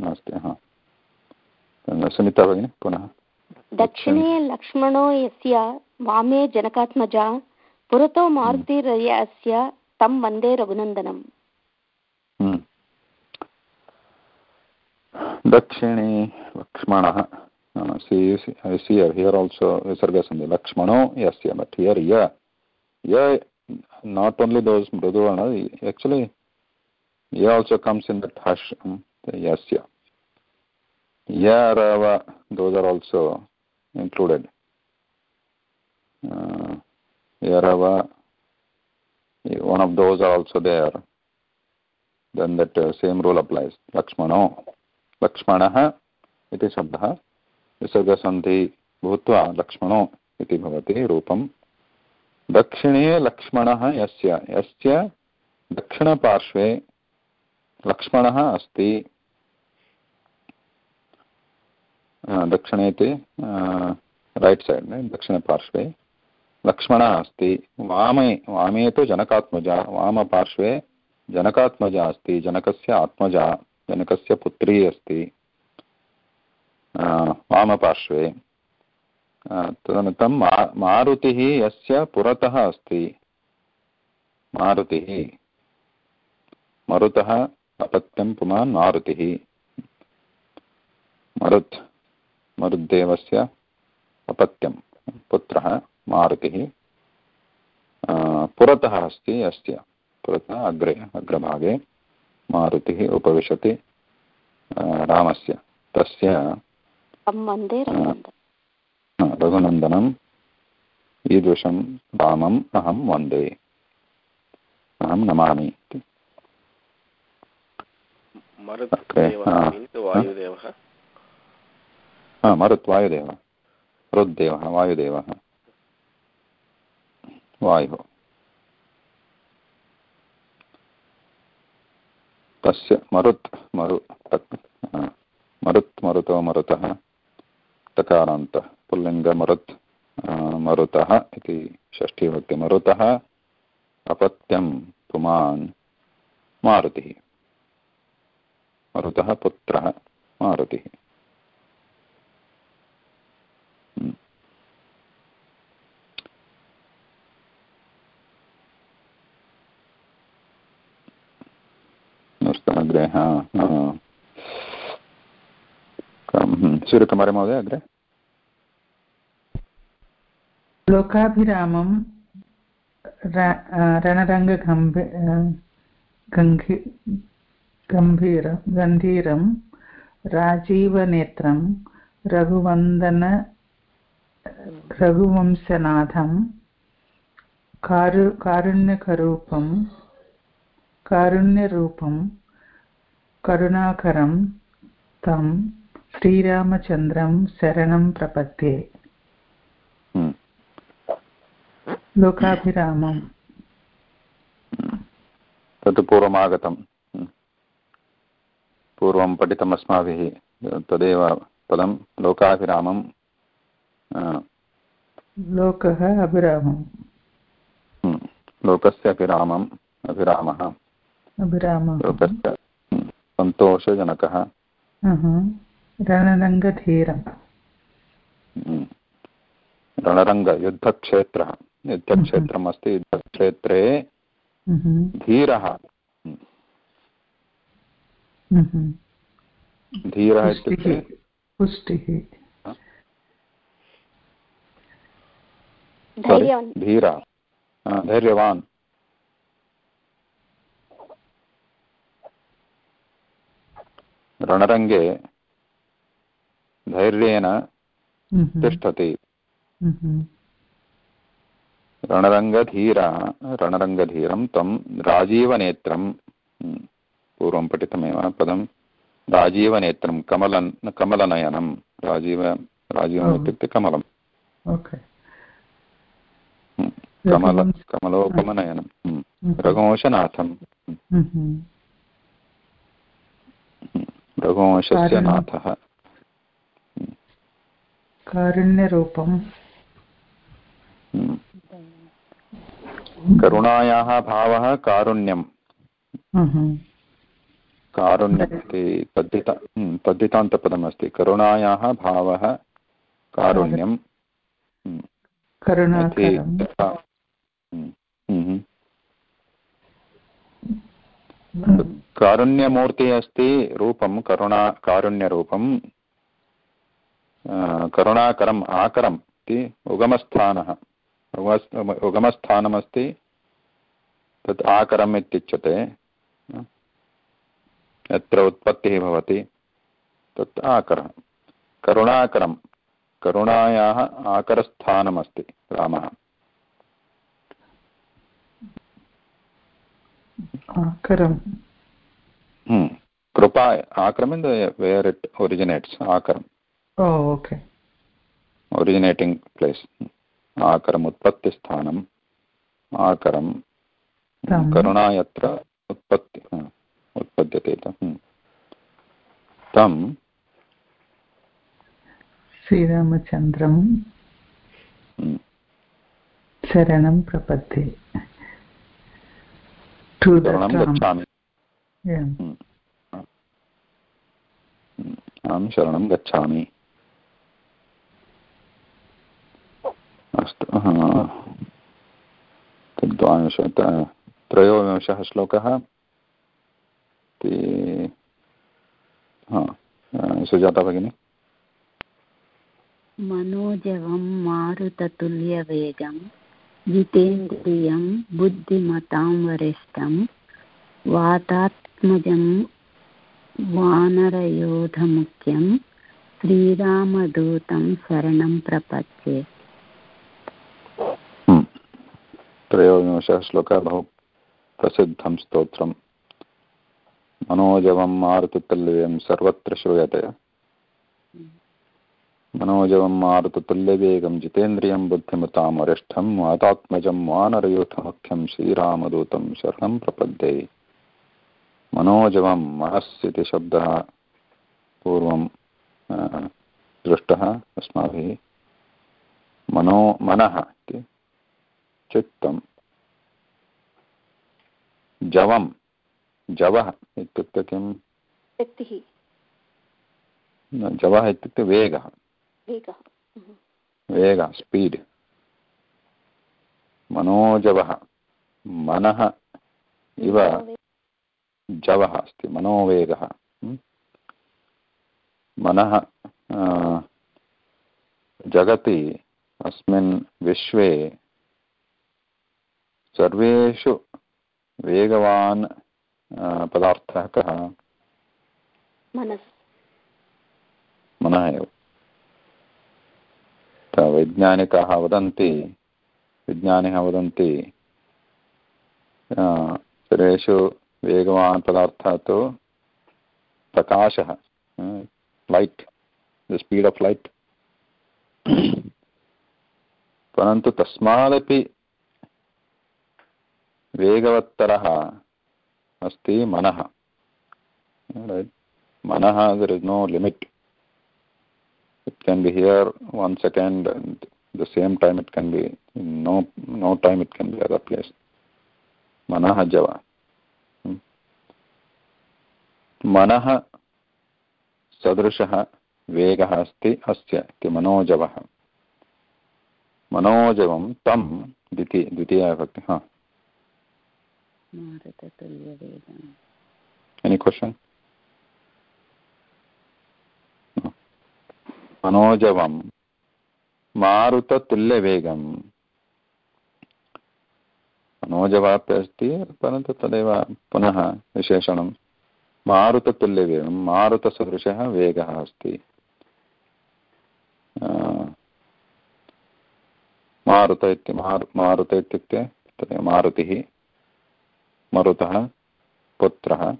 नास्ति हा। सुमिता भगिनी पुनः। दक्षिणे लक्ष्मणो यस्य वामे जनकात्मजा, पुरतो मारुतिरयस्य तं वंदे रघुनन्दनम्। दक्षिणे लक्ष्मणः see, I see here also Visarga Sandhi. Lakshmano, yes, yeah, but here, yeah. Yeah, not only those Mriduvana, actually, yeah also comes in the Hash, the yes, yeah. Yeah, Rava, those are also included. Uh, Yarava, one of those are also there. Then that uh, same rule applies. Lakshmano. Lakshmanah iti shabdha विसर्गसन्धि भूत्वा लक्ष्मणो इति भवति रूपं। दक्षिणे लक्ष्मणः यस्य यस्य दक्षिणपार्श्वे लक्ष्मणः अस्ति। दक्षिणे इति रैट् सैड् दक्षिणपार्श्वे लक्ष्मणः अस्ति। वामे वामे तु जनकात्मजा, वामपार्श्वे जनकात्मजा अस्ति, जनकस्य आत्मजा। जनकस्य पुत्री अस्ति। वामपार्श्वे। तदनन्तरं मा, मारुतिः यस्य पुरतः अस्ति। मारुतिः। मरुतः अपत्यं पुमान् मारुतिः। मरुत्, मरुद्देवस्य अपत्यं पुत्रः मारुतिः। पुरतः अस्ति अस्य पुरतः अग्रे, अग्रभागे। मारुतिः उपविशति रामस्य। तस्य रघुनन्दनम् ईदृशं रामम् अहं वंदे। अहं नमामि मरुत् वायुदेवः। मरुद्देवः वायुदेवः। वायुः। तस्य मरुत्, मरु मरुत्, मरुतो, मरुतः तकारान्त पुल्लिङ्गमरुत् मरुतः इति षष्ठीभक्ति, मरुतः, अपत्यं, पुमान्, मारुतिः। मरुतः पुत्रः, मारुतिः। अग्रे हा सूर्यकुमारी महोदय अग्रे लोकाभिरामं रणरङ्गगम्भि गम्भीर राजीवनेत्रं रघुवन्दन रघुवंशनाथं कारु कारुण्यकरूपं कारुण्यरूपं करुणाकरं तं श्रीरामचन्द्रं शरणं प्रपद्ये। लोकाभिरामम्। तत् पूर्वमागतं। पूर्वं पठितम् अस्माभिः तदेव पदं लोकाभिरामं लोकः अभिरामम्। लोकस्य अभिरामम्। अभिरामः। अभिरामः। लोकस्य सन्तोषजनकः। रणरङ्गधीरम्। रणरङ्ग युद्धक्षेत्रः। युद्धक्षेत्रम् अस्ति युद्धक्षेत्रे धीरः। धीरः इत्युक्ते पुष्टिः। धीर। धैर्यवान्। रणरङ्गे धैर्येण तिष्ठति। रणरङ्गधीरः रणरङ्गधीरं तं राजीवनेत्रं पूर्वं पठितमेव पदं राजीवनेत्रं कमलं कमलनयनं राजीव राजीवम् इत्युक्ते कमलम्। कमल कमलोपमनयनं रघुवंशनाथं। रघुवंशस्य नाथः कारुण्यरूपम्। करुणायाः भावः कारुण्यं कारुण्यम्। इति तद्धित तद्धितान्तपदमस्ति करुणायाः भावः कारुण्यं कारुण्यमूर्तिः अस्ति, रूपं करुणा, कारुण्यरूपं करुणाकरम् आकरम् इति उगमस्थानः। उगमस्थानमस्ति, तत् आकरम् इत्युच्यते। यत्र उत्पत्तिः भवति, तत् आकरः। करुणाकरं करुणायाः आकरस्थानमस्ति रामः। आकरं कृपा आकरम् इन् वेर् इट् ओरिजिनेट्स् आकरम् ओके ओरिजिनेटिङ्ग् प्लेस् आकरम् उत्पत्तिस्थानम् आकरं करुणा यत्र उत्पत्ति उत्पद्यते तं श्रीरामचन्द्रं शरणं प्रपद्ये शरणं गच्छामि अहं शरणं गच्छामि अस्तु द्वादश त्रयोविंशः श्लोकः सुजाता भगिनी मनोजवं मारुततुल्यवेगं जितेन्द्रियं, बुद्धिमतां वरिष्ठं वातात्मजं वानरयोधमुख्यं, श्रीरामदूतं शरणं प्रपद्ये। त्रयोविंशः श्लोकः बहु प्रसिद्धं स्तोत्रं मनोजवं मारुततुल्यं सर्वत्र श्रूयते मनोजवं मारुततुल्यवेगं जितेन्द्रियं बुद्धिमतां वरिष्ठं वातात्मजं वानरयूथमुख्यं श्रीरामदूतं शरणं प्रपद्ये। मनोजवं मनस् इति शब्दः पूर्वं दृष्टः अस्माभिः। मनो मनः इति चित्तं जवं जवः इत्युक्ते किं जवः इत्युक्ते वेगः। वेगः स्पीड् मनोजवः मनः इव जवः अस्ति मनोवेगः। मनः जगति अस्मिन् विश्वे सर्वेषु वेगवान् पदार्थः कः? मनः एव। वैज्ञानिकाः वदन्ति, विज्ञानिनः वदन्ति सर्वेषु वेगवान् पदार्थः तु प्रकाशः light the speed of light परन्तु तस्मादपि वेगवत्तरः अस्ति मनः मनः is no limit. it can be here one second and the same time it can be no no time it can be other place मनः जव मनः सदृशः वेगः अस्ति अस्य इति मनोजवः मनोजवं तं द्वितीय द्वितीया हा Any question? मनोजवं मारुततुल्यवेगम्। मनोजवाप्य अस्ति परन्तु तदेव पुनः विशेषणं। मारुततुल्यवेगं मारुतसदृशः वेगः अस्ति। मारुत इति मारु, मारुत इत्युक्ते तदेव मारुतिः, मरुतः, पुत्रः।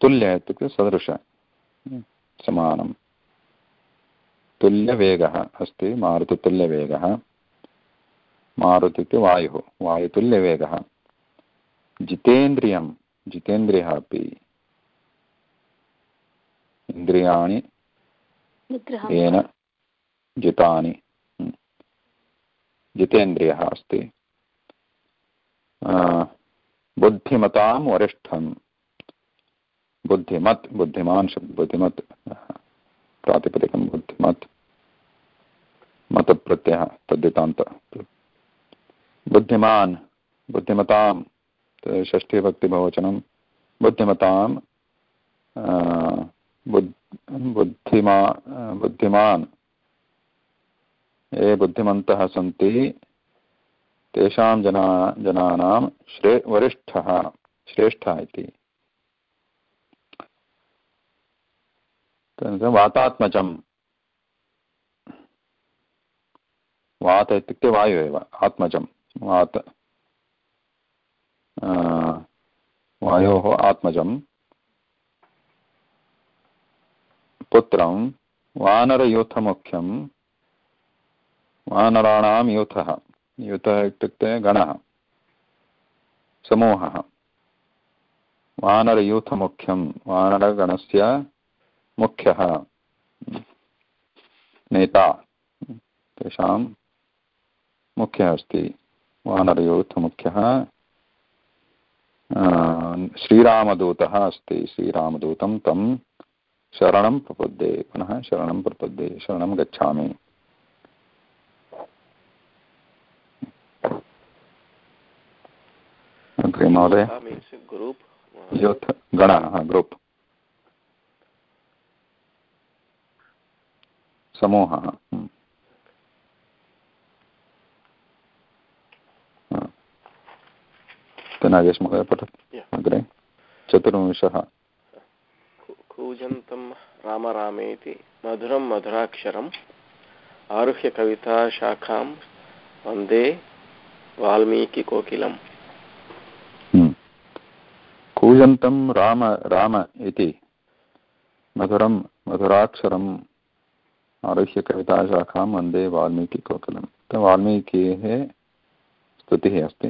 तुल्य सदृश। समानं। तुल्यवेगः अस्ति मारुततुल्यवेगः। मारुति इति वायुः वायुतुल्यवेगः। जितेन्द्रियं जितेन्द्रियः अपि। इन्द्रियाणि येन जितानि। जितेन्द्रियः अस्ति। बुद्धिमतां वरिष्ठं बुद्धिमत् बुद्धिमान् शब्द बुद्धिमत्। प्रातिपदिकं बुद्धिमत् मतप्रत्ययः तद्धितान्त बुद्धिमान्, बुद्धिमतां, षष्ठीभक्तिबहुवचनं, बुद्धिमतां बुद्धिमा, बुद्धिमान्। ये बुद्धिमन्तः सन्ति, तेषां जना जनानां श्रे वरिष्ठः श्रेष्ठः इति। वातात्मजं। वात इत्युक्ते वायु एव, आत्मजं। वात वायोः आत्मजं। पुत्रं, वानरयूथमुख्यं। वानराणां यूथः। यूथः इत्युक्ते गणः। समूहः। वानरयूथमुख्यं। वानरगणस्य मुख्यः। नेता। तेषां मुख्यः अस्ति। वानरयूथमुख्यः श्रीरामदूतः अस्ति। श्रीरामदूतं तं शरणं प्रपद्ये। पुनः शरणं प्रपद्ये। शरणं गच्छामि। अग्रे महोदय। यूथ गणः ग्रूप्। समूहः। नागेश महोदय पठतु। अग्रे। चतुर्विंशः। कूजन्तं रामरामेति मधुरं मधुराक्षरम् आरुह्य कविताशाखां वंदे वाल्मीकिकोकिलम्। कूजन्तं राम राम इति मधुरं मधुराक्षरम् आरुह्य कविताशाखां वंदे वाल्मीकिकोकिलं वाल्मीकेः स्तुतिः अस्ति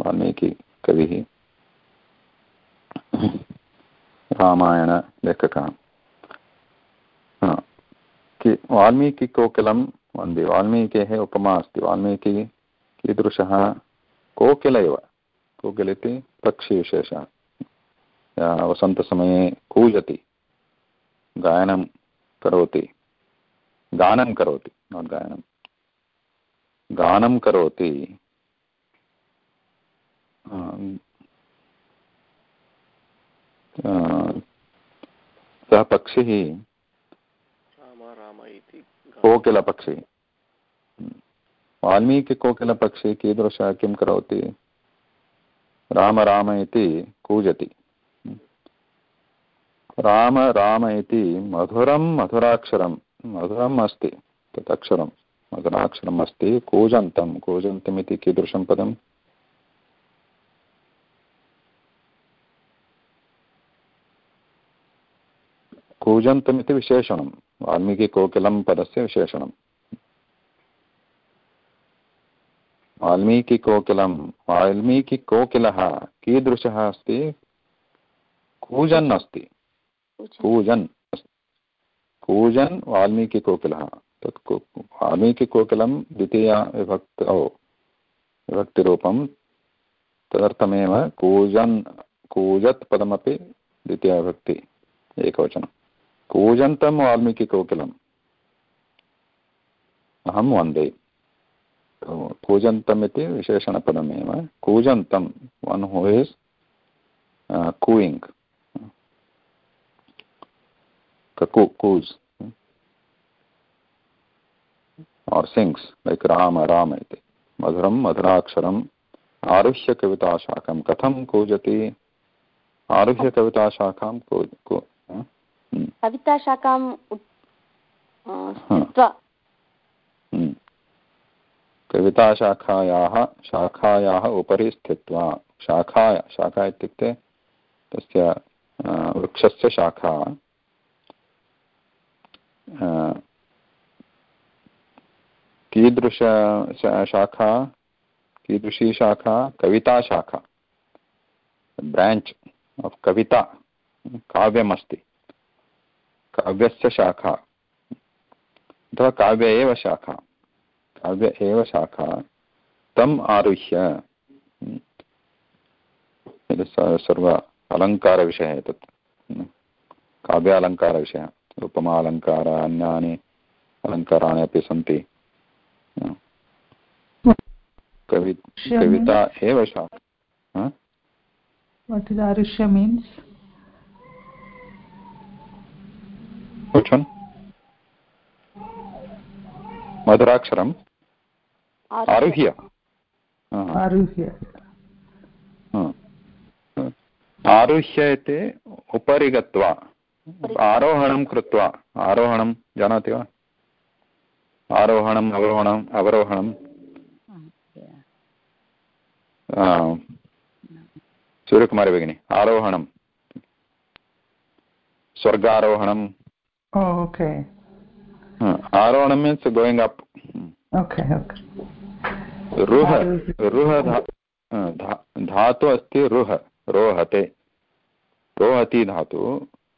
वाल्मीकिकविः रामायणलेखकः वाल्मीकिकोकिलं वंदे। वाल्मीकेः उपमा अस्ति। वाल्मीकि कीदृशः? कोकिल एव। कोकिल इति पक्षिविशेषः। वसन्तसमये कूजति, गायनं करोति। गानं करोति नाट् गायनं। गानं करोति सः पक्षिः कोकिलपक्षिः वाल्मीकिकोकिलपक्षी कीदृशः किं करोति? राम राम इति कूजति। राम राम इति मधुरं मधुराक्षरं मधुरम् अस्ति तत् अक्षरं मधुराक्षरम् अस्ति कूजन्तं कूजन्तम्। इति कीदृशं पदं कूजन्तमिति विशेषणं वाल्मीकिकोकिलं पदस्य विशेषणं वाल्मीकिकोकिलं वाल्मीकिकोकिलः कीदृशः अस्ति? कूजन् अस्ति। कूजन्। कूजन् वाल्मीकिकोकिलः तत् वाल्मीकिकोकिलं द्वितीया विभक्तौ विभक्तिरूपं तदर्थमेव कूजन् कूजत् पदमपि द्वितीयाविभक्ति एकवचनं। कूजन्तं वाल्मीकिकोकिलम् अहं वंदे। कूजन्तम् इति विशेषणपदमेव। कूजन्तं वन् हू इस् कूयिङ्ग् कूस् और सिङ्ग्स् लैक् राम राम इति। मधुरं मधुराक्षरम् आरुह्य कविताशाखं कथं कूजति। आरुह्य कविताशाखां कविताशाखां कविताशाखायाः शाखायाः उपरि स्थित्वा। शाखा शाखा इत्युक्ते तस्य वृक्षस्य शाखा। कीदृश शाखा, कीदृशी शाखा कविताशाखा ब्राञ्च् आफ् कविता, काव्यमस्ति, काव्यस्य शाखा, अथवा काव्य एव शाखा, काव्य एव शाखा, तम् आरुह्य सर्व अलङ्कारविषयः तत् काव्य अलङ्कारविषयः उपमा अलङ्कार अन्यानि अलङ्काराणि अपि सन्ति। कवि कविता एव शाखा What is Arusha means? Which one? मधुराक्षरम् आरुह्य आरुह्य आरुह्य इति उपरि गत्वा आरोहणं कृत्वा आरोहणं जानाति वा? आरोहणम् अवरोहणम् अवरोहणं। सूर्यकुमारी भगिनी आरोहणं। स्वर्गारोहणं। Okay. आरोहणं means going up okay okay. रुह रुह धातु अस्ति रुह रोहते। रोहति धातु।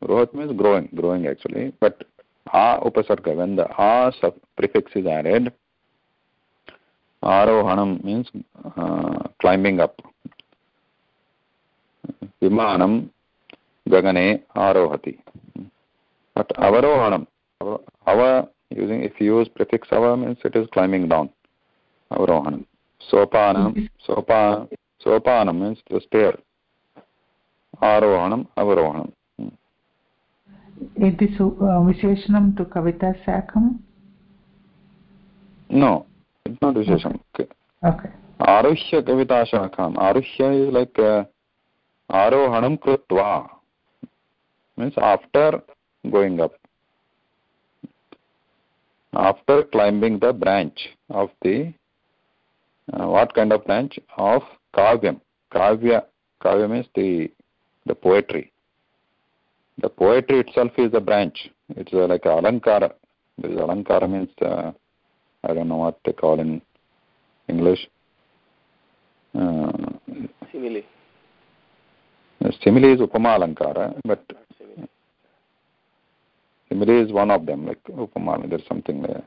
रोहत् means growing growing actually but a upasarga when the a sub prefix is added arohanam means uh, climbing up विमानं गगने आरोहति बट् अवरोहणम् अव using if you use prefix ava means it is climbing down avarohanam sopanam sopa sopanam means the stair arohanam avarohanam इति विशेषणं तु कविता शाखं no it's not vishesham okay आरुह्य कविताशाखाम् आरुह्य like uh, आरोहणं कृत्वा after going up after climbing the branch of the uh, what kind of branch of kavyam kavya kavya means the the poetry the poetry itself is a branch. It's uh, like alankara. This alankara means uh, i don't know what they call in english. Uh, simile simile is upama alankara but simile is one of them like upama there's something there.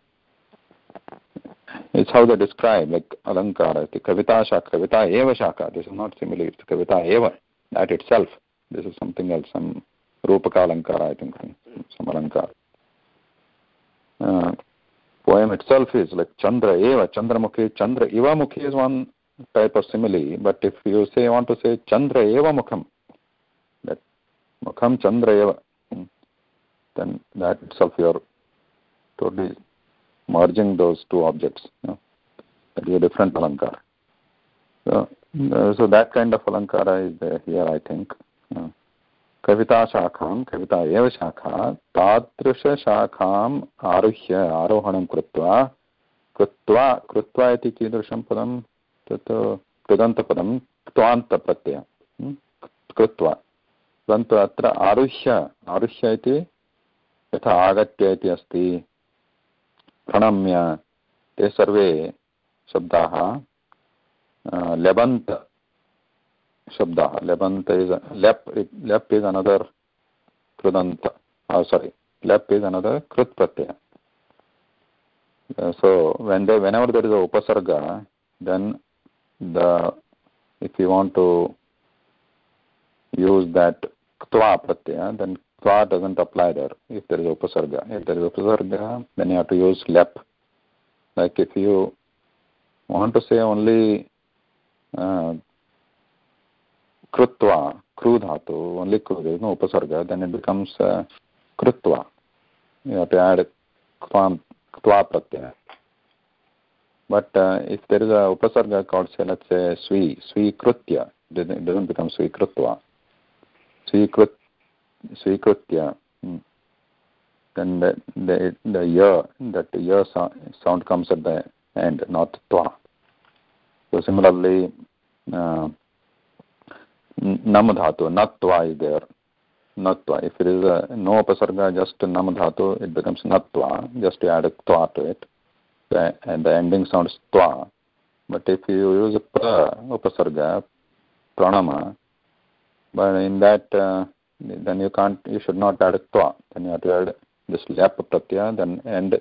It's how they describe like alankara. The kavita shaka kavita eva shaka. This is not simile it's kavita eva that itself. This is something else some think some alankara uh, poem itself is like chandra eva chandramukhi chandra eva mukhi is one type of simile but if you say want to say chandra eva mukham that mukham chandra eva then that itself you are totally merging those two objects you know, that is a different alankara so, uh, so that kind of alankara is there here i think. Uh, कविताशाखां, कविता एव शाखा, तादृशशाखाम् आरुह्य आरोहणं कृत्वा कृत्वा कृत्वा इति कीदृशं पदं? तत् कृदन्तपदं क्त्वान्तप्रत्ययं कृत्वा। परन्तु अत्र आरुह्य आरुह्य इति यथा आगत्य इति अस्ति। प्रणम्य ते सर्वे शब्दाः lebant शब्द। Lyap is another kridanta sorry lyap is another krit pratyaya so when they whenever there is upasarga then the if you want to use that ktva pratyaya then ktva doesn't apply there if there is upasarga if there is upasarga then you have to use lyap like if you want to say only krutva kru dhatu only kru there is no upasarga then it becomes uh, krutva you have to add kvam tva pratyaya but uh, if there is a upasarga called say let's say swi swikrutya it doesn't become swikrutva swikrut swikrutya hmm. then the the the ya that the ya sound comes at the end not twa so similarly uh, nam dhatu natva is there natva if it is a no upasarga just nam dhatu it becomes natva just to add a twa to it and the ending sounds twa but if you use pra upasarga pranama but in that uh, then you can't you should not add twa then you have to add this lap pratyaya then end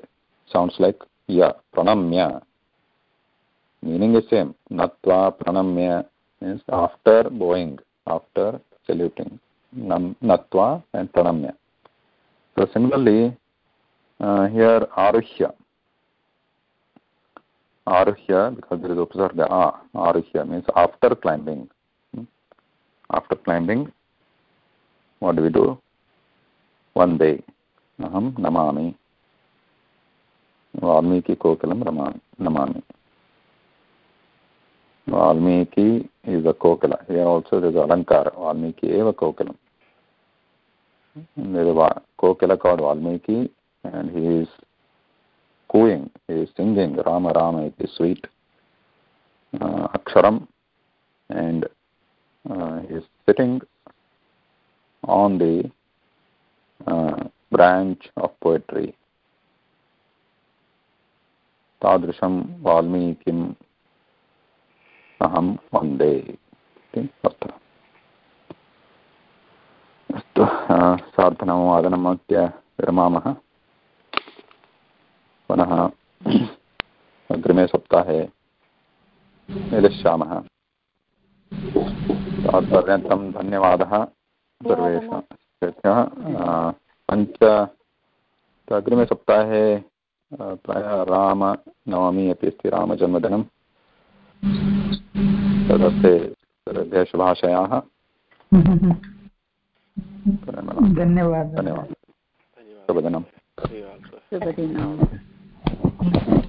sounds like ya pranamya meaning is same natva pranamya means after bowing after saluting Nam, natva and pranamya so similarly uh, here aruhya aruhya because there is upasarga a aruhya means after climbing hmm? after climbing what do we do one day अहं Namami वाल्मीकिकोकिलं रमामि Namami Valmiki is a kokila here also there is alankar valmiki eva kokilam there is a kokila called valmiki and he is cooing he is singing rama rama it is sweet uh, aksharam and uh, he is sitting on the uh, branch of poetry तादृशं वाल्मीकिम् अहं वंदे इति अर्थः अस्तु सार्धनववादनमत्य विरमामः। पुनः अग्रिमे सप्ताहे मिलिष्यामः। तावत्पर्यन्तं धन्यवादः सर्वेषां। पञ्च अग्रिमे सप्ताहे प्रायः रामनवमी अपि अस्ति रामजन्मदिनं सर्वेभ्यः शुभाशयाः धन्यवादः। धन्यवादः। शुभदिनं शुभदिनम्।